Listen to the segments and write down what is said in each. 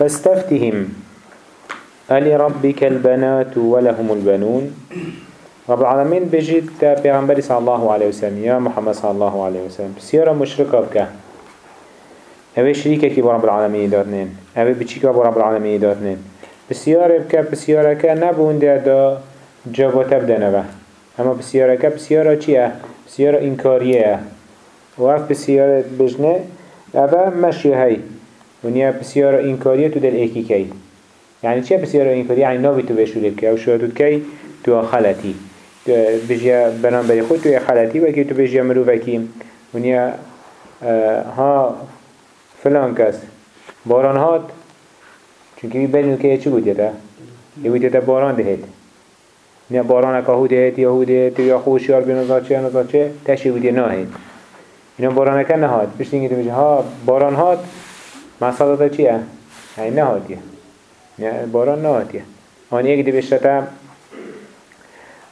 فاستفتهم. ألربك البنات ولهم البنون. رب العالمين بجيت پیغمبر صلى الله عليه وسلم يا محمد صلى الله عليه وسلم بسيارة مشركة بك أوه شريكة كي برب العالمين دارنين. أوه بچيكا برب العالمين دارنين. بسيارة بك بسيارة كا نبون دا جاوة تبدا نبا اما بسيارة كا بسيارة چيه؟ بسيارة انكارية وقت بسيارة بجنه اوه مشي هاي ونیا بسیار انکاریه تو دل ایکی کی. يعني چه بسیار انکاریه يعني ناوی تو بشو لب که او شو کی؟ تو خلطی بجیا بری خود تو و که تو بجیا مرو وکی. ونیا ها فلان کس. باران هات. چونکه بی بینو که چی بود یده؟ یه بود یده باران دهید نه باران که هو دهید یا هو دهید یا خوشیار بینو چه یا چه تشی بود یه ناهید اینا باران که نهاد. اینگه تو بجیا ها باران هات. مصادتا چیه؟ یعنی نهاتیه یعنی باران نهاتیه آن یک دی بشتا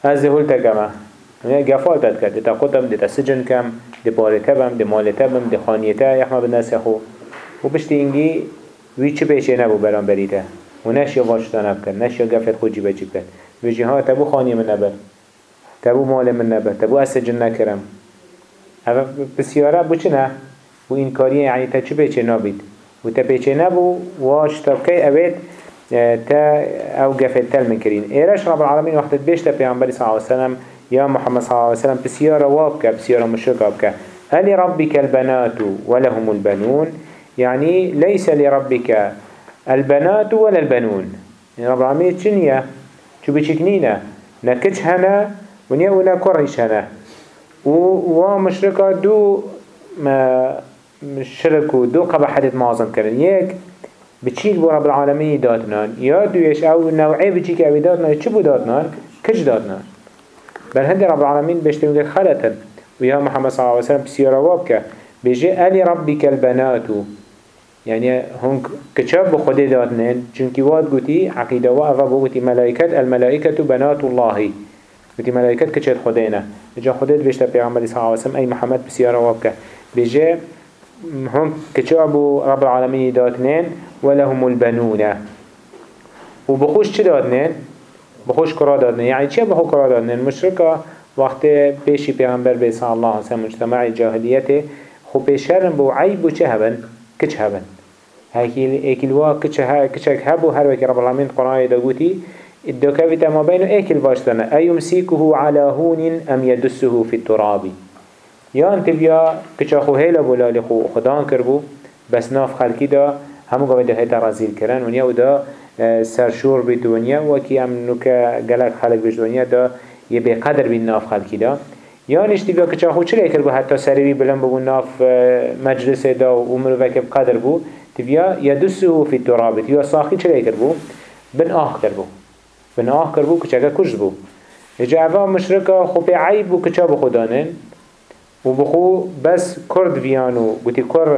از هول تکمه. یعنی گفال تد کرد. دیتا قطم دیتا سجن کم دی پارته بم دی مالته بم دی خانیته یخما بناسی خو. و بشتی اینگی وی چه پیشه نبو برام بریده. و نشیا واشتا نبکن نشیا گفت خود جیبه جیب کن بجی ها تبو خانی من نبر. تبو مال من نبر. تبو اسجن نکرم. اما بسیاره بو چه نه؟ و این کاریه یعنی تا چه پیشه نابید؟ و تا نبو واش تبكي اوید آه، تا أو قفت تل من كرين. ايراش رب العالمين وقت بيشتا پیغمبر صلى الله عليه وسلم يا محمد صلى الله عليه وسلم بسيارة وابك بسيارة مشركة هل ربك البنات ولهم البنون؟ يعني ليس لربك البنات ولا البنون. يعني رب العالمين چنية شو بيشكنينا نكتش هنا ونيا ونا كرش هنا. ومشركة دو ما شرك و دو قبحت معظم كرن يك بچيك بو رب داتنان يا دويش أو نوعي بچيك اوي داتنان چه بو داتنان كش داتنان بل هند رب العالمين بيشتمك خلطا ويا محمد صلى الله عليه وسلم بسيارة وابك بيجي ألي ربك البنات. يعني هنك كتاب بخده داتنين چونكي واد قوتي عقيدة وافا بوتي ملائكة الملائكة بنات الله قوتي ملائكة كتاب خدينا جا خديت بيشتا بيغمبر صلى الله عليه وسلم أي محمد بسيارة وابك بيجي هم كتابو رب العالمين داتنين ولهم البنون وبخوش چه داتنين؟ بخوش كرا داتنين يعني چه بخو كرا داتنين؟ مشركة وقت بيشي پیغمبر بي صلى الله وسلم مجتمع الجاهليته خو بيشرن بو عيب و چه هبن؟ كچ هبن هكي وا كچ ها كچك هبو هر وكي رب العالمين قرآن داقوتي الدوكاوي تما بينو ايكل باشتنا أيمسيكه على هون أم يدسه في التراب یا انت بیا کچا خو هیلا بولالی خو خدان کربو بس ناف خلکی دا همو گوه ده هیتا رزیل کرن. ونیا و دا سرشور بید ونیا و کی هم نوکا گلک خلق بید ونیا دا یه بی قدر بید ناف خلکی دا. یا نشتی بیا کچا خو چلی کربو حتی سریوی بلن بگو ناف مجلس دا و عمر وکب قدر بو. تبیا یدسو فی ترابط یا ساخی چلی کربو بن آخ کربو بن آخ کربو کچا کش بو. اجا اوه مشرکا خو پی عیب بو کچا بخودانن و بخو بس کرد ویانو گوتی کر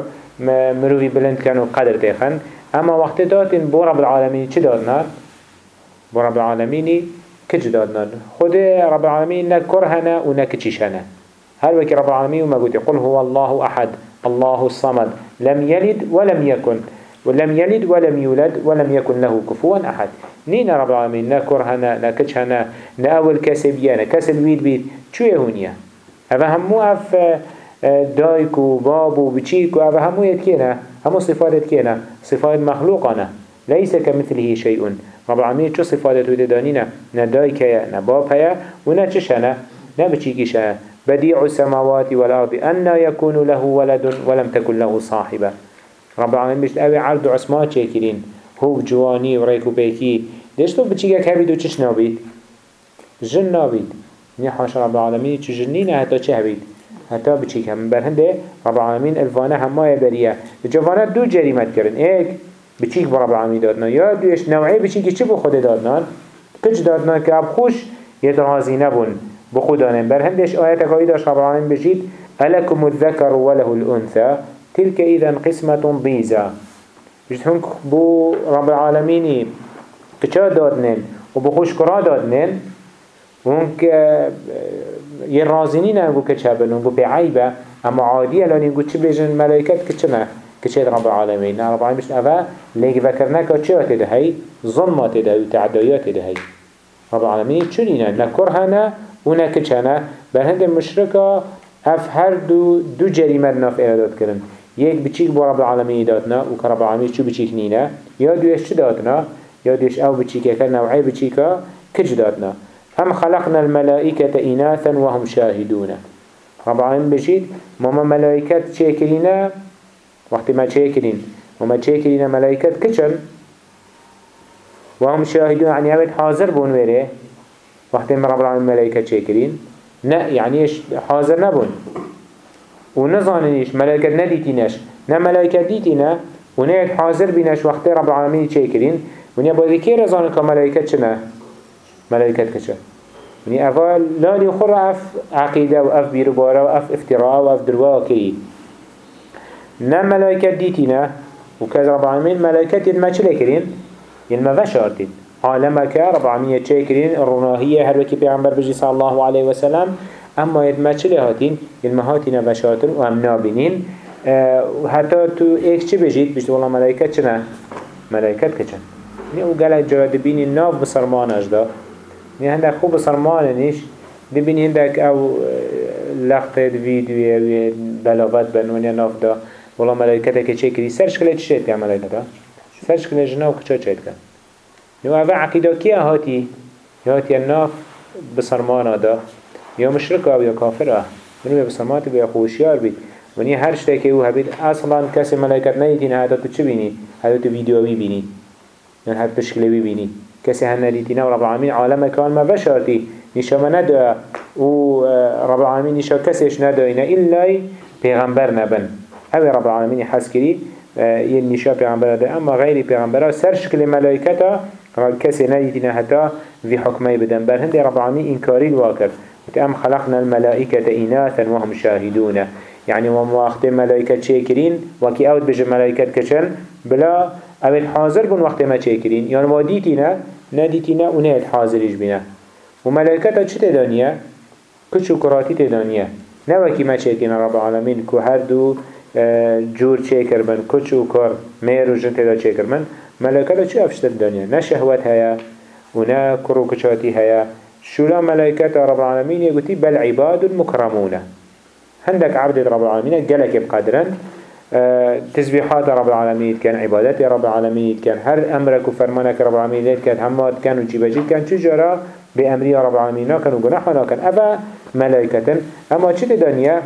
مروی بلند کن و قدر تیخن اما وقت داتین بو رب العالمین چی دادنار؟ بو رب العالمینی کج دادنار خود رب العالمین نه کرهنه و نه کچیشنه هل وكي رب العالمين وما قلت قل هو الله أحد الله الصمد. لم يلد ولم يكن ولم يلد ولم يولد ولم يكن له كفوا أحد. نين رب العالمين نا كرهنا نا كجهنا نا أول كسبيانا كسب ويد بيت شو يهونيا اوه همو اف دايك و باب و بچيك و اوه همو يتكينا همو صفات يتكينا صفات مخلوقانا ليس كمثله شيء رب العالمين چو صفات وددانينا نا دايك هيا نا باب هيا و نا چشنا نا بچيكيش هيا بديع السماوات والأرض أن يكون له ولد ولم تكن له صاحبة رب العالمين بيشت اوه عرض عثمان چيكرين هو جواني و ريكو بيكي ليش تو بچيكك هبيد و چش نیا حاشا رب العالمین چو جنین حتی چه هبید حتی بچیک هم. برهنده رب العالمین الوانه همه بریه جوانه دو جریمت کردن ایک بچیک با رب العالمین دادنا. یا دویش نوعی بچیکی چه بو خود دادنان؟ کج دادنان که اب خوش یه رازی نبون. بخودانن برهندش آیت اکایی داشت رب العالمین بجید ألكم الذكر وله الأنثى تلك إذا قسمة ضيزة بجد هنك بو رب العالمين كچا دادنن؟ وبخوش كرا دادنن؟ ونك يرازينين انگو كچه بن ونگو بعيبه اما عادية لأن ينگو چه بيجن ملايكات كچه كشيت رب العالمين رب العالمين مش أفا ليك ذكرناك وشيوة تدهي ظلمة تدهي وتعديات تدهي رب العالمين چونينا نكرهنا ونكچنا بل هند المشركة اف هر دو دو جريمة ناف إرادات كرن يك بچيك بو رب العالمين داتنا وك رب العالمين شو بچيك نينا يا دوش چو داتنا يا دوش أو بچيك كان نوعي بچيكا كج داتنا أم خلقنا الملائكة إناثا وهم شاهدون؟ رب العالمين بجيد ماما ملائكة شاكرين؟ وقت ما شاكرين وما شاكرين ملائكة كچن وهم شاهدون يعني أبد حاضر بون ويره وقت ما رب العالمين ملائكة شاكرين نا يعني إيش حاضر نبون. ونظانيش ملائكة نديتينش نا ملائكة ديتينا ونهيت حاضر بينش وقت رب العالمين شاكرين ونيا بودي كي رزانك ملائكة ملائكة كچن ونيا أفا لا ليخور أف عقيدة وأف بيربارة وأف افتراء وأف دروا كي نا ملائكة ديتينا وكذا رب العالمين ملائكة يدما چلي كرين يلما وشارتين عالمك رب العالمين يتشكرين الرناهية هر وكي پیغمبر بجي صلى الله عليه وسلم. اما يدما چلي هاتين يلما هاتين وشارتين وهم نابينين آه حتى تو ايك چي بجيت بجد والله ملائكة چنا ملائكة كچن ني أو قلق جراد بيني ناف بسرمان اجدا ني هندك خوب بسرماننش دبيني هندك أو لقطة فيديو بلاغات بنونيا ناف دا والله ملائكة كچي كري سرش كلي چشيت كا ملائكة سرش كلي جناو كچا چيت كا نو اوه عقیده کیا هاتی؟ هاتی الناف بسرمانا دا یا مشرک أو یا کافر آه منو بسرمانات بیا خوشیار بید ونی هر شته که أو هبید أصلا کسی ملائکت نیتین هاتا تو چه بینی؟ هاتا تو ویدیوی بینی یا هر تشکیلی بینی کسی هن ندیتین و رب العالمین عالم کان ما بشارتی نشا ما ندا. و رب العالمین نشا کسیش ندا. اینا إلا پیغمبر نبن. أو رب العالمین حس کری یه نشا پیغمبر ده اما غیری پیغمبر سر شکل ملائکتا كسي نايتنا حتى في حكمي بدن. بل هندي رب العالمين إنكاري الواكر أم خلقنا الملائكة إناثا وهم شاهدون. يعني وما أخذ ملائكة شاكرين وكي أود بجي ملائكة كشن بلا أول حاضر بن وقت ما شاكرين يعني ما ديتنا نديتنا ونهت حاضر بنا وملائكة چه تدانية؟ كچو كراتي تدانية نوكي ما شاكرين رب العالمين كو هر دو جور شاكر بن كچو كار ميرو جن تدا شاكر من ملائكة چه افشت الدنيا نا شهوت هيا ونا كرو كشاتي هيا شولا ملائكة رب العالمين يقولي بل عباد مكرمون هندك عبد رب العالمين قالك بقدرا أه تسبيحات رب العالمين كان عبادات رب العالمين كان هر أمرك وفرمانك رب العالمين كان همات كان وجيبجي كان شجرة بأمري رب العالمين كان وجناحنا كان أبا ملائكة أما شد الدنيا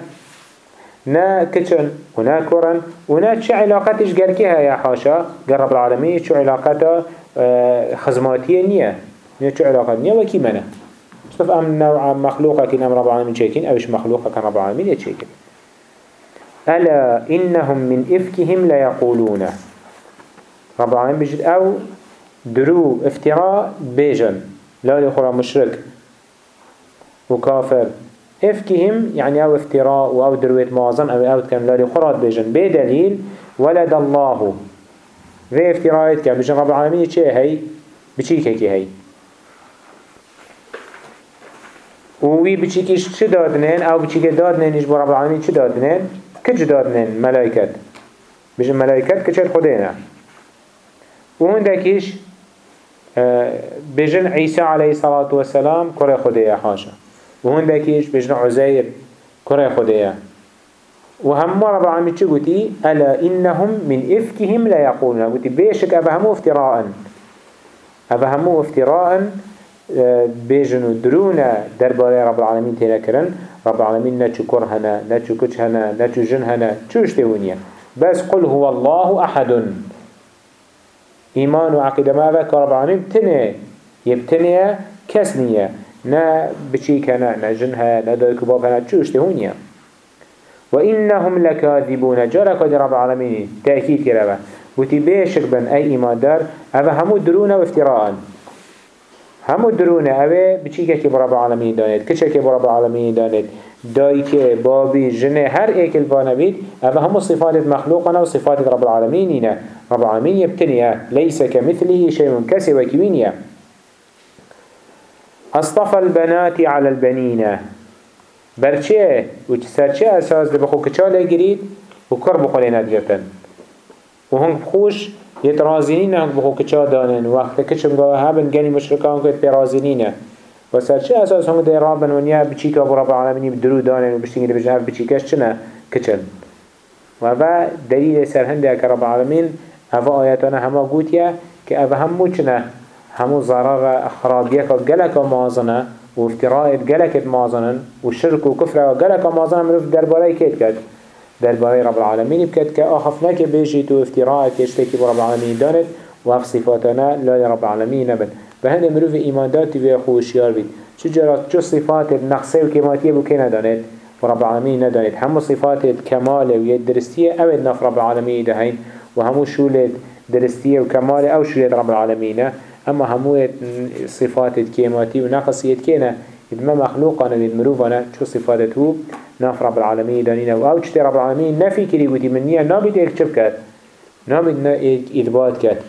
نا كتشن ونا كورن ونا تش علاقتش جركها يا حاشا؟ رب العالمين شو علاقته آه خزماتية نية نية شو علاقة نية وكي منا شوف أم نوع مخلوقة كنا رب العالمين شاكين أوش مخلوقة كان رب العالمين يشاكين ألا إنهم من إفكهم لا يقولون. رب العالمين بيجد أو درو افتراء بيجن. لا يخرى مشرك وكافر. إفكهم يعني أو افتراء أو درويت معظم أو أو كان لاري خرات بيجن. بدليل ولد الله. في افتراءات كان بيجن رب العالمين چه هي؟ بچيك هكي هي؟ ووي بچيكيش چه دادنين؟ أو بچيك دادنين إيش رب العالمين چه دادنين؟ كج دادنين ملائكت بيجن ملائكت كچر خدينا وهندكيش بيجن عيسى عليه الصلاة والسلام كره خديه حاشا وهندكيش بجن عزير كره خديه وهم رب العالمين چه قلتي ألا إنهم من إفكهم لا يقولون. قلتي بيشك أبهمو افتراء أبهمو افتراء بيجنو درونا درباري رب العالمين تلاكرن رب العالمين نتشو كرهنا نتشو كتشهنا نتشو جنهنا. چوش تونيا بس قل هو الله أحد. إيمان وعقيدة ماذا كرب العالمين. تنه يبتنه كسنية نا بچيكنا نا جنها نا دايكو بابنا چوش تهونيا وإنهم لكاذبون. جارك رب العالمين. تأكيد كرابا وتي بيشك بن أي إيمان دار همو درونا وافتراء. همو درونا أبا بچيكا كي برب العالمين دانت كچا كي برب العالمين دانت دايك بابي جنة هر ايك الفانا بيت أبا همو صفات مخلوقنا وصفات رب العالمين رب العالمين يبتنيا ليس كمثله شيء كسي وكوينيا اصطفى البنات على البنين برچه و سرچه أساس ده؟ بخو کچاله گرید و کر بخوله ندگرتن و هنگ بخوش يترازينين هنك بخو كچا دانن. وقت كچم قوة هبن قاني مشركا هنك نه، و چه اساس هم در رابن ونیا بچيكا برب العالمين بدرو دانن وبشتنگي دي بجهف بچيكاش چنا و و دلیل سر هنده رب اوه آیاتان همه گوییه که اوه همو چنا همو ضرر خرابیه اخرابيكا جلک مازنا وافتراء قلقت مازنا کفر وكفر جلک مازنا مروف درباره كيت کرد. درباره رب العالمين بكت كأخفنا كبيجيت و افتراء كشتكي برب العالمين دانت و اف صفاتنا لا رب العالمين نبت فهند مروف ايمان داتي في خوشيار بيت چو جرات چو صفات النقصه و كماتيه بو كي ندانت ورب العالمين ندانت همو صفات الكمال و يدرستيه اوه نف رب العالمين دهين و همو شولت درستيه و كمال أو شولت رب العالمين اما همو صفات الكيماتي و نقصية كينا إدما مخلوقنا للمروفنا شو صفاته ناف رب العالمين دانينا. و أو چته رب العالمين نفي كري قوتي من نيا نابد إيك چب كت نابد إيك إثبات كت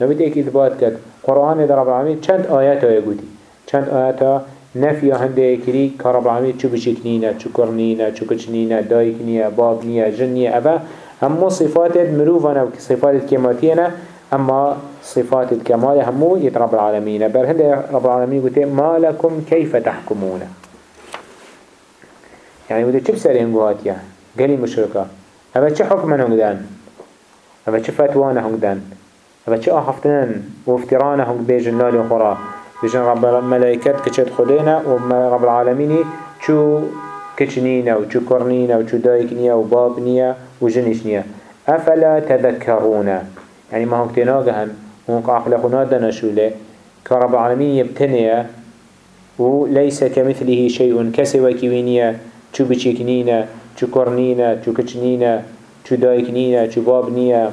نابد إيك إثبات كت قرآن در رب العالمين چند آيات ها قوتي چند آيات نفي هنده كري كرب العالمين چو بشكنينا چو كرنينا چو كچنينا دايكنيا بابنيا جنيا أبا. همو صفات مروفنا و صفات كيماتينا أما صفات الكمال همو يترب العالمين برهد رب العالمين قلت ما لكم كيف تحكمون؟ يعني بده چه بسر هنگوهات يا؟ قلي مشركة هذا چه حكما هنگدان هذا چه فتوانا هنگدان هذا چه آخفتنن وافترانا هنگ بيجن لالي خورا بيجن رب الملائكات كچت خدينا ورب العالمين چو كچنينا وچو كرنينا وچو دايكنيا وبابنيا وجنشنيا. أفلا تذكرون؟ يعني ما هنگ تناغهن هنگ عقل خنا دنشوله كرب العالمين يبتنيا وليس كمثله شيء كسوى كوينيا چو بچکنینه چو کرنینه چو کچنینه چو دایکنینه چو بابنیه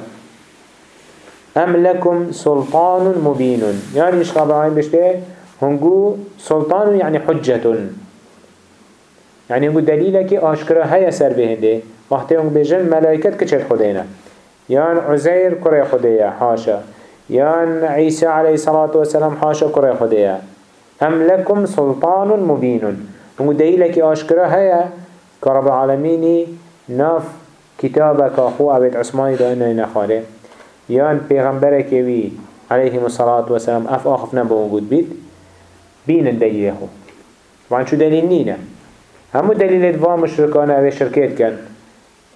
ام لكم سلطان مبين يعني إيش قابعين بشته هنگو سلطان يعني حجة يعني هنگو دليلك آشكرا هيا سر بهنده وقتی هنگو بجن ملائكت كچت خدينا يعني عزير كرة خديا حاشا. يعني عيسى عليه الصلاة والسلام حاشا كرة خديا أم لكم سلطان مبين. هنگو دلیل که آشکرا هیا که رب ناف كتابك أخو أبيت عثماني دا إنه نخاله يان پیغمبر كوي عليه الصلاة والسلام أف آخف نبا موجود بيت بين الدليل أخو طبعا شو دليل نينا همو دليل دفا مشركان أبي شركات كان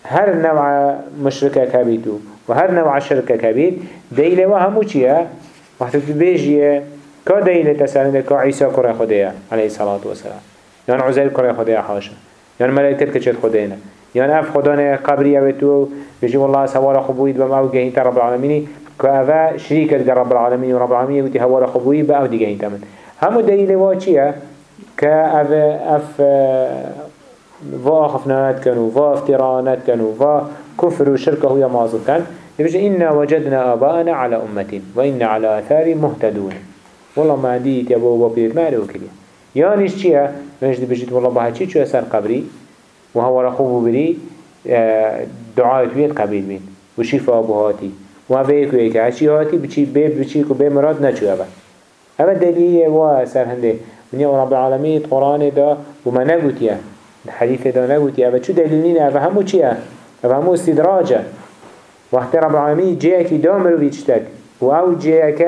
هر نوع مشركة كبيتو وهر نوع شركة كبيت دليل وهمو چيه وقت بيجيه كا دليل تسألنه كا عيسى كره خديه عليه الصلاة والسلام یان عزیل کره خدای حاشا. یان ملائکت کچت خداینا یان اف خدانه قبری اوتو بيجي والله سوال خبويد بما أو جهين رب العالمين كأفا شريكة رب العالمين ورب العالمين وتي هوال خبويد بأو دي جهين تمن. همو دليل واجية كأفا أف فا خفنانات كانوا فا افترانات كانوا فا كفر وشركة هو يمازل كان يبجي إنا وجدنا آباءنا على أمة وإنا على آثار مهتدون. والله ما عندي تبو وبيت ما له كليه يانش چيه؟ منش دي بجيت والله بها چي چو سر قبري وهو رخوب بري دعايت بيت قبيل بين وشفاء بهاتي وهذا يكو يكو عشي هاتي بچي بيب بچي كو بي مراد نچو أبا. أبا دليل وا سر هنده من رب العالمين قرآن دا وما نقوت يا الحديث دا نقوت يا أبا چو دليلين أبا همو چيه؟ أبا همو استدراجة وقت رب العالمين جيك دامر ويشتك وأو جيك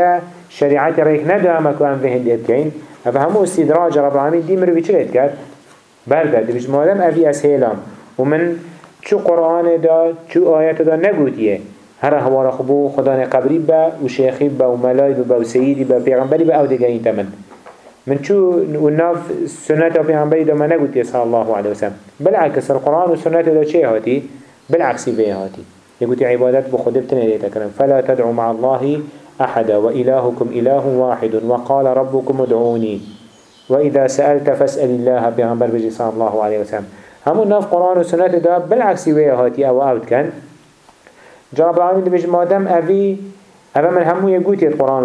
شريعة ريك ندامك وأن فهن ديبكين هذا همو استدراج رب العالمين دي مروي چلت كات برده بيش مادم افي اسهيلام ومن چو قرآن دا چو آيات دا نگوتيه هر هوار خبو خدان قبري با و شيخي با و ملاي با و سيدي با پیغمبري با أو دگاين تمن. من شو والناف سنة پیغمبري دا ما نگوتيه صلى الله عليه وسلم. بالعكس القرآن والسنة دا چه هاتي بالعكس فيه هاتي. يقول عبادات بخد بتنه ليتكلم. فلا تدعو مع الله أحد وإلهكم إله واحد. وقال ربكم ادعوني. وإذا سألت فاسأل الله بيغمبر بجي صلى الله عليه وسلم. همو ناف قرآن وسنة دا بالعكس ويه هاتي أو أوت كان جرب العالمين بجي مادم أبي أبا من همو يقوتي القرآن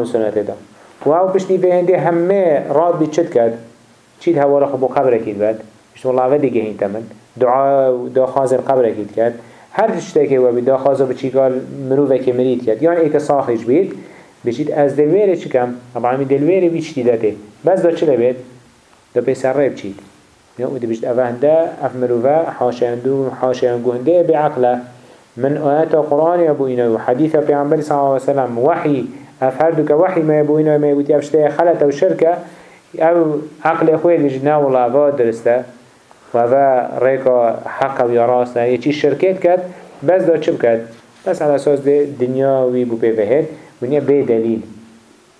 وسنة دا وأو بشني بهندي همه راد بيتشد كد چيد هوا رخبو قبرك يدبد مش والله أبدا جهين تمن. دعاء دا خازر قبرك يدكد هر تشتكي وبدا خازر بچي قال مروفك مريد كد يعني ايك صاخش بيت بشید از دلویره چکم اما همین دلویره بیچ دیدته؟ بس دا چه لبید؟ دا پیسر ریب چید. أو دی بشید اوه هنده اف مروفه حاشیندو حاشیندو هنده بعقله من آيات القرآن يبوينا وحديث پیغمبر صلى الله عليه وسلم وحي أفهردك وحي ما يبوينا ما يقول أفشتها خلط أو شركة أو عقل أخوي لجنا والله أفاد درسته وهذا ريكا حق ويا راسنا يجي الشركات كات بس دا چه بكات بس على أساس دي دنياوي بو بيفهد ونيا بي دليل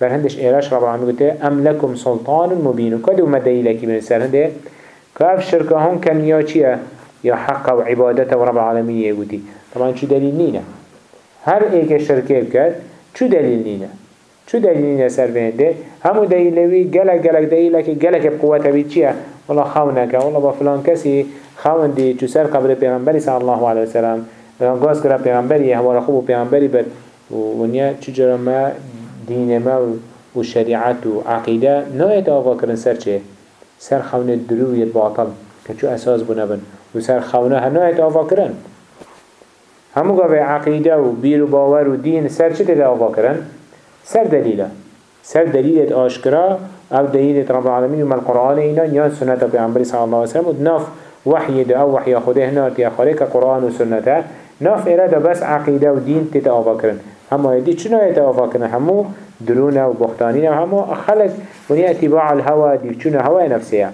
بل هندش إيراش رب العالمين قلت أم لكم سلطان مبين كده وما دليلك من السر هنده كاف شركة هون كان يا چيه يا حق وعبادته ورب العالمين يقولي طبعا شو دليل نينا هر ايك شركه بكات شو دليل نينا شو دليل نينا سر بهنده همو دليلوي گلك گلك دليلك گلك بقوته بي چيه والله خونك والله بفلان كسي خون دي چو سر قبر پیغمبری صلى الله عليه وسلم غاز کرا پیغمبری هوا خوب پیغمبری بر ونیا چجرا ما دین ما و شریعت و عقیده نایت آقا کرن سر چه؟ سر خون درویت باطل که چو أساس بنابن و سر خونه هنایت آقا کرن. همو قوة عقیده و بیر و باور و دین سر چه تده آقا کرن؟ سر دلیله سر دلیلت آشکرا أو دلیلت رب العالمین و من القرآن اینا یا سنت پیغمبری صلی الله علیه وسلم و ناف وحی ده أو وحی خوده هنات یا خارق قرآن و سنته ناف اراده بس عقیده و دین تتا آفا کرن. همه دي چنو يتا آفا کرن؟ همو درونه و بختانين همو خلق وني اتباع الهوى دي چنو هوا نفسيه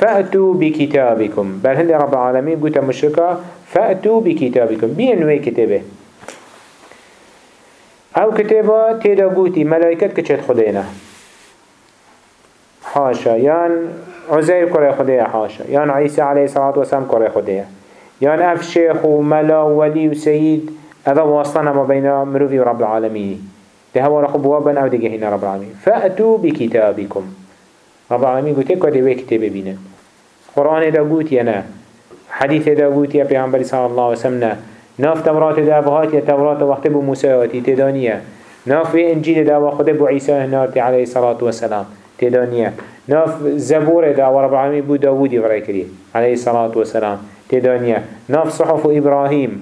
فأتوا بكتابكم بل هند رب العالمين قلت مشركة فأتوا بكتابكم. بينوي كتابه. أو كتابة تيدا قوتي ملائكة كتشت خدينا؟ حاشا. يان عزير كره خديه حاشا. يان عيسى عليه الصلاة والسلام كره خديه يان أف شيخ وملا وولي وسيد هذا واصلنا ما بين مروفي ورب العالمين. ده هو رخب وابن أو دقه هنا رب العالمين. فأتوا بكتابكم. رب العالمين قلت لك ودي كتاب بينا. قرآن دا قوت ينا حديث دا قوت يا پیغمبر صلى الله عليه وسلم ناف تورات دا أفهات يا تورات وقت بو موسى تدانية ناف انجيل دا وقت بو عيسى هنارتي عليه الصلاة والسلام تدانية ناف زبور دا ورب العالمين بو داود يفريكري عليه الصلاة والسلام تدانية ناف صحف إبراهيم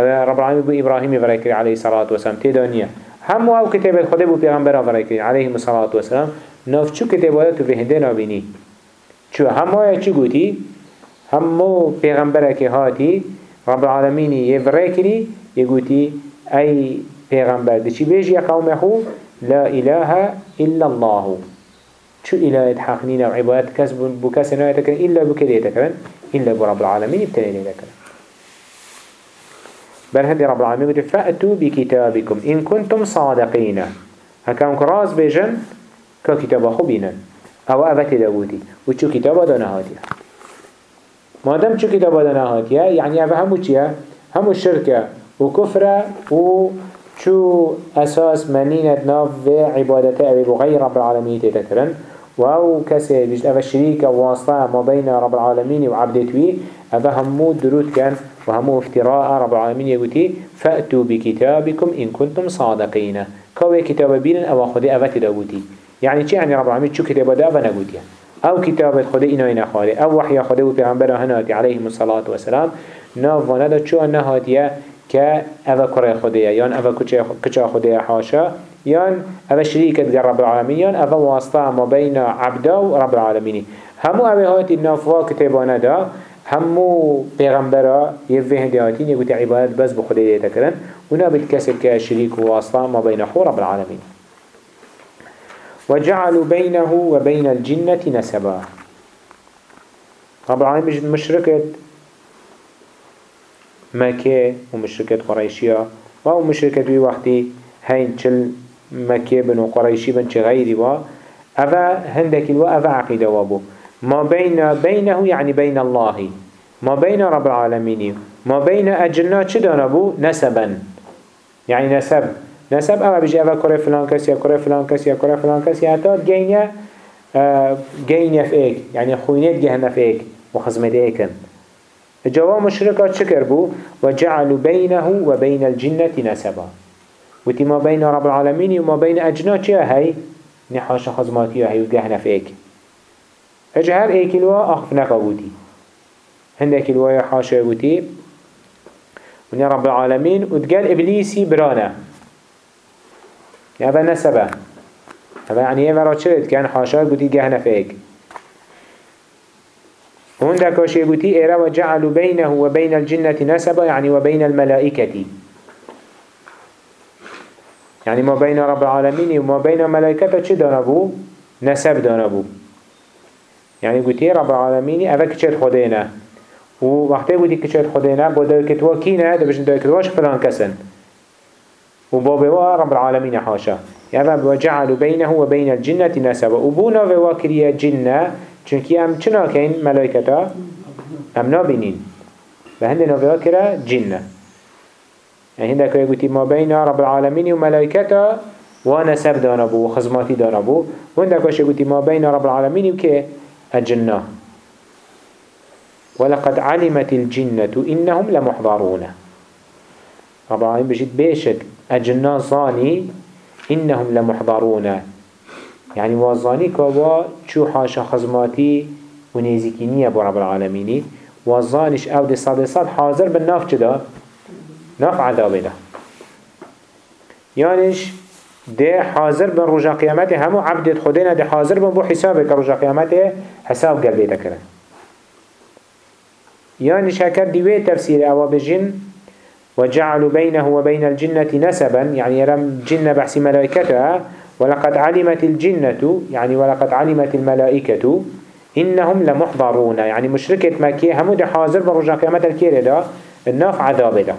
رب العالمين بو إبراهيم يفريكري عليه الصلاة والسلام تدانية هم أو كتاب الخده بو پیغمبر فريكري عليه الصلاة والسلام. ناف چو كتابات تو بهنده نابيني چو همه چو گوتی همو پیغمبر که هاتی رب العالمین یفره یه گوتی ای پیغمبر ده چی بیجی قوم خو؟ لا إله إلا الله. شو إله حق نينا وعبادت كس بكاس نوع تكرن إلا بكده تكرن إلا برب العالمين ابتلين تكرن بل هدي رب العالمين قلت فأتوا بكتابكم إن كنتم صادقين هكام كراز بيجن ككتاب خبينا أو اوت داودی و چو کتاب هاتیه مادم چو دانا هاتیه یعنی أو همو چیه؟ همو شرکه. و کفره و چو أساس منینت ناف و عبادت اوی بغیر رب العالمین تتكرن و أو کسی بجد أو شریک واسطه ما بین رب العالمین و عبدتوی أو همو درود کن و همو افتراء رب العالمین يقولي فأتوا بكتابكم إن كنتم صادقين كوي كتاب بينا أو خدي أفت داودي يعني چی؟ يعني رب العالمين شو كتابه ده ونقوديه أو كتابة خده إنا إنا خاله أو وحي خده و پیغمبر هناتي عليهم الصلاة والسلام. ناف ونده چو نهاتيه که أو كره خده يان أو كچا خده حاشا يان أو شريكت در رب العالمين يان أو واسطة ما بين عبدا و رب العالمين همو أو هاتي نافوا كتابانه ده همو پیغمبرا یه هدیاتین یه گوتی عبادت بس بخوده دیتا کرن. اونا بتکسب که شریک و واسطه ما بین خور رب العالمین. وجعلوا بينه وبين الجنة نسبا. رب العالمين مشركة مكة ومشركة قريشية و مشركة في وقتي هين چل مكة بن قريشي بن غيري و أفا هندك الوا أفا عقيدة وابو ما بين بينه يعني بين الله. ما بين رب العالمين. ما بين أجلنا چه نسبا. يعني نسب. نسب اما بيجي اول كره فلان كس يا كره فلان كس يا كره فلان كس يا تا جينيا جينيا في ايك يعني خوينيت جهنا في ايك وخزمت ايكن الجواب مشركات شكر بو وجعلوا بينه وبين الجنة نسبا. وتي ما بين رب العالمين وما بين أجنات يا هاي نحاش خزماتي هاي وجهنا في ايك اجهر ايك الوا اخفنا قبوتي هندك الوا حاشا بوتي ونيا رب العالمين وتقال إبليسي برانا هذا نسبة هذا يعني إيه مرات شرد كان حاشا قد جهنا فيك وهندك وشي قلتي إيرا وجعلوا بينه وبين الجنة نسبا يعني وبين الملائكة يعني ما بين رب العالمين وما بين ملائكته چه دانبو؟ نسب دانبو يعني قلتي رب العالمين أفا كچت خدينا ووقتی قلتي كچت خدينا بودا كتوا كينا دا بجن دا كتواش فلان كسن وبابوا رب العالمين حاشا. يعني وجعلوا بينه وبين الجنة نسبا. وبونا وواكريا جنة چونكي أم چنا كين ملائكتا أم نابينين. فهند نوفيا كرا جنة. يعني هندك يقولي ما بين رب العالمين وملائكتا ونسب دانبو وخزماتي دانبو وهندك يقولي ما بين رب العالمين وكي؟ الجنة. ولقد علمت الجنة إنهم لمحضرون رب العالمين بجد بيشك الجنة صاني إنهم لمحضرون. يعني وازاني كوا شو حاشا خزماتي ونيزيكينية بو رب العالمين وازانش أو دي صد صد حاضر بالناف جدا ناف عذاب ده يانش ده حاضر بن رجا قيامته همو عبد خدينا ده حاضر بن بو حسابك رجا قيامته حساب قلبي ذكره يانش هكر ديوه أو بجن وجعلوا بينه وبين الجنة نسبا يعني يرم جنة بحث ملائكتها ولقد علمت الجنة يعني ولقد علمت الملائكة إنهم لمحضرون يعني مشركة مكية همو ده حاضر برجع قيامة الكيرة ده الناف عذاب ده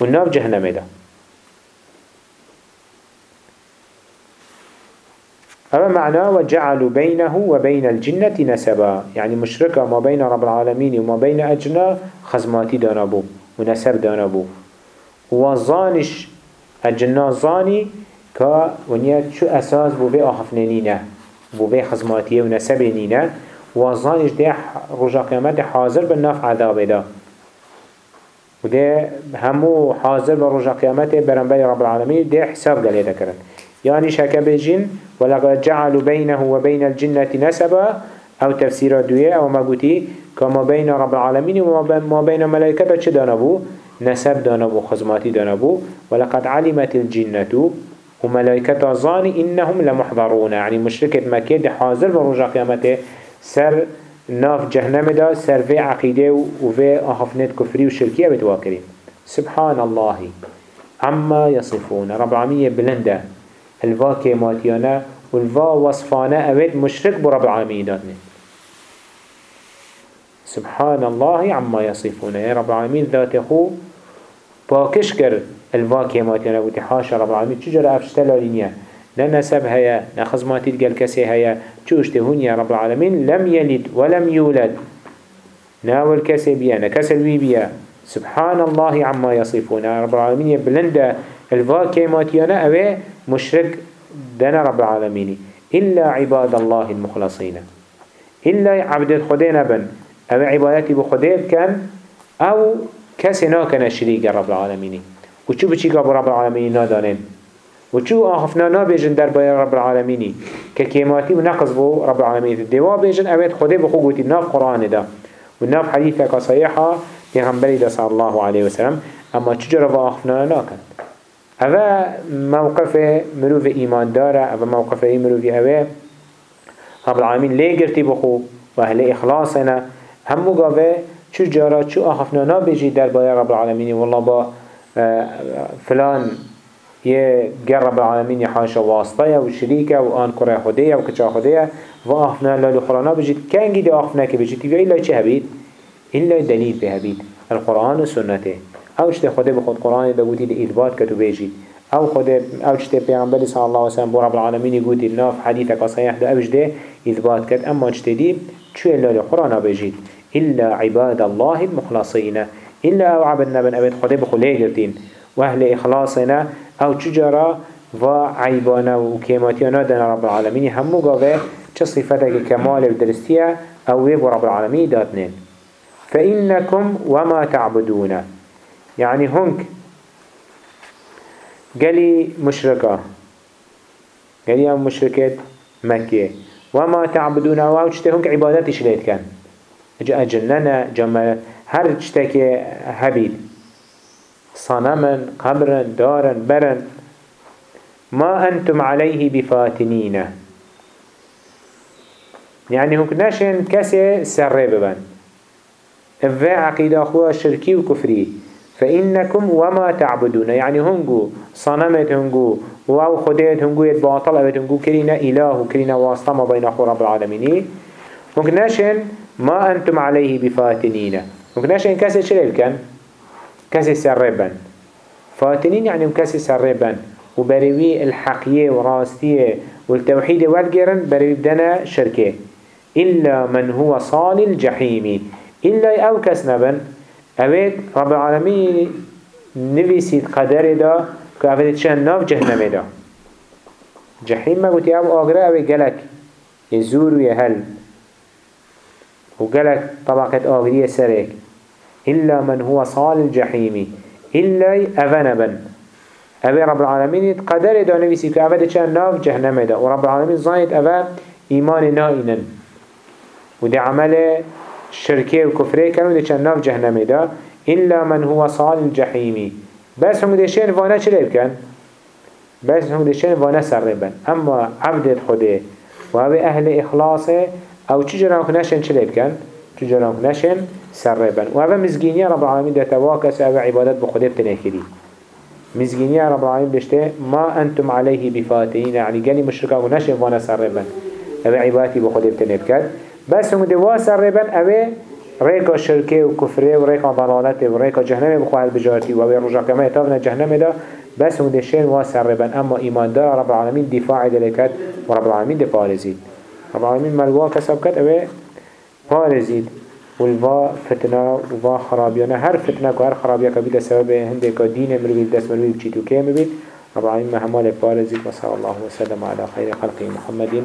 والناف جهنم ده أما معناه وجعلوا بينه وبين الجنة نسبا يعني مشركة ما بين رب العالمين وما بين أجنة خزماتي دانبو ونسب دانبو وظانش الجنة ظاني كا ونیا شو أساس بو به آخفنینینه بو به خزماتیه و نسبینینه و ظانش ده رجا قیامت حاضر نفع عذاب ده و ده همو حاضر به رجا قیامت برنبال رب العالمین ده حساب قلیده کرن يعني شكا بجن ولقد جعلوا بينه وبين الجنة نسبا أو تفسير دوية أو ما قلتي كما بين رب العالمين وما بين ملائكته چه دانبو؟ نسب دانبو خزماتي دانبو. ولقد علمت الجنة وملائكة ظاني إنهم لمحضرون. يعني مشركة مكة دي حاضر برجع قيامته. سر ناف جهنم دا سر في عقيدة وفي أخفنت كفري وشركية بتواكرين سبحان الله. عما يصفون. رب العالمين بلنده الفا كيماتيانا والفا وصفانا أبد مشرك برب العالمين داتنين سبحان الله عما يصفون. يا رب العالمين ذات خو باكش كر الواقع ماتنا بودي حاشا. رب العالمين چجرا افشتلا لينيا؟ لا نسب هيا لا خزماتي تقال كسي هيا. چوشت يا رب العالمين لم يلد ولم يولد. ناول كسي بيا نكسل بي بيا. سبحان الله عما يصفون. رب العالمين يبلند الواقع ماتيانا اوه مشرك دنا رب العالمين. إلا عباد الله المخلصين. إلا عبد الخدين بن. أو عبادتي بخدين كان أو كسي ناكن شريك رب العالمين. و چو بچی که رب العالمین نادانن و چو آخفنا نابیجن در بایر رب العالمینی که کیماتی و نقص بو رب العالمین. دیوا بیجن اوید خوده بخو گوتی ناف قرآن دا. و ناف حدیث که صحیحا پیغمبری دا صلی الله علیه وسلم اما چجا رب آخفنا ناکن؟ اوه موقف مروف ایمان داره. اوه موقف مروف اوه. رب العالمین لی گرتی بخو و أهل اخلاصنا همو گاوه چو جارا چو آخفنا نابیجی در بایر رب العالمینی والله با فلان یه رب العالمین حاشا واسطه و شریکه و آن کره خودیه و کچا خودیه و آخفنا لالی قرآن بجید کنگی دی آخفنا که بجید تیوی ایلا چه هبید؟ ایلا دلیل به هبید القرآن و سنته. أو چه خود بخود قرآن دا گوتی دی اثبات کتو بجید أو خود أو چه پیغمبر صلی الله علیه وسلم بو رب العالمین گوتی ناف حدیث که صحیح دا اوش ده اثبات کت اما چه دی چه لالی قرآن بجید إلا عباد الله المخلصين. إلا أو عبدنا بن أبد خده بخليه قرتين وأهل إخلاصنا أو تجارة وعيبانا وكيماتيانا دنا رب العالمين. همو قاوه چه صفتك كمال ودرستية أو ويب رب العالمين داتنين. فإنكم وما تعبدون. يعني هنك قالي مشركة. قالي مشركة مكة وما تعبدون أو هنك عبادتش ليت كان أجننا جمال هر چتك هبيد صنما قبرا دارا برا ما أنتم عليه بفاتنين. يعني هنك نشن كسي سر ببن في عقيدة أخوة شركي وكفري فإنكم وما تعبدون. يعني هنجو صنمت هنجو وأو خديت هنجو يتباطل أبت هنجو كرينا إله كرينا واسطة ما بين أخو رب العالمين ممكناشن ما أنتم عليه بفاتنين ممكناشن كاسي شريب كان كاسي سربا فاتنين يعني كاسي سربا وبروي الحقية وراستية والتوحيد والجرن بروي بدنا شركه إلا من هو صال الجحيم إلا أو كسنبا أبيت رب العالمين نفسيت قدر دا كأفدت شان ناف جهنم دا جحيم ما قلت أبو آقرأ أبي قلك يزور ويهل وقلك طبقة آقرية سريك إلا من هو صال الجحيم إلا أفنبا أبي رب العالمين قدر دا نفسي كأفدت شان ناف جهنم دا ورب العالمين زايد أفا إيمان نائنا ودي عمله شركه وكفره كانوا دي چند ناف جهنم دا إلا من هو صال الجحيمي بس هم دي شين وأنا چلي بكن بس هم دي شين وأنا سربن أما عبد خده وهو أهل إخلاصه أو چجرا هم نشن چلي بكن چجرا هم نشن سربن وهو مزگينيا رب العالمين ده تواكس أو عبادت بخده بتنكري مزگينيا رب العالمين بشته ما أنتم عليه بفاتين يعني قالي مشركا ونشن وأنا سربن أو عبادتي بخده بتنكري بس هم دي واسر ربن اوه ريكا شركه و كفره و ريكا ضلالته و ريكا جهنم بخواه البجارتي و رجع كما يتابنا جهنم دا. بس هم دي شين واسر ربن اما ايمان دار رب العالمين دفاع دلكت و رب العالمين دي پارزيد رب العالمين ملوا كسب كت اوه پارزيد والفا فتنة وفا خرابيانا هر فتنة و هر خرابيا كبيدة سبب هندك دين مروي دست مروي بچيتو كيم بيت رب العالمين مهمال پارزيد وصلى الله وسلم على خير خلق محمد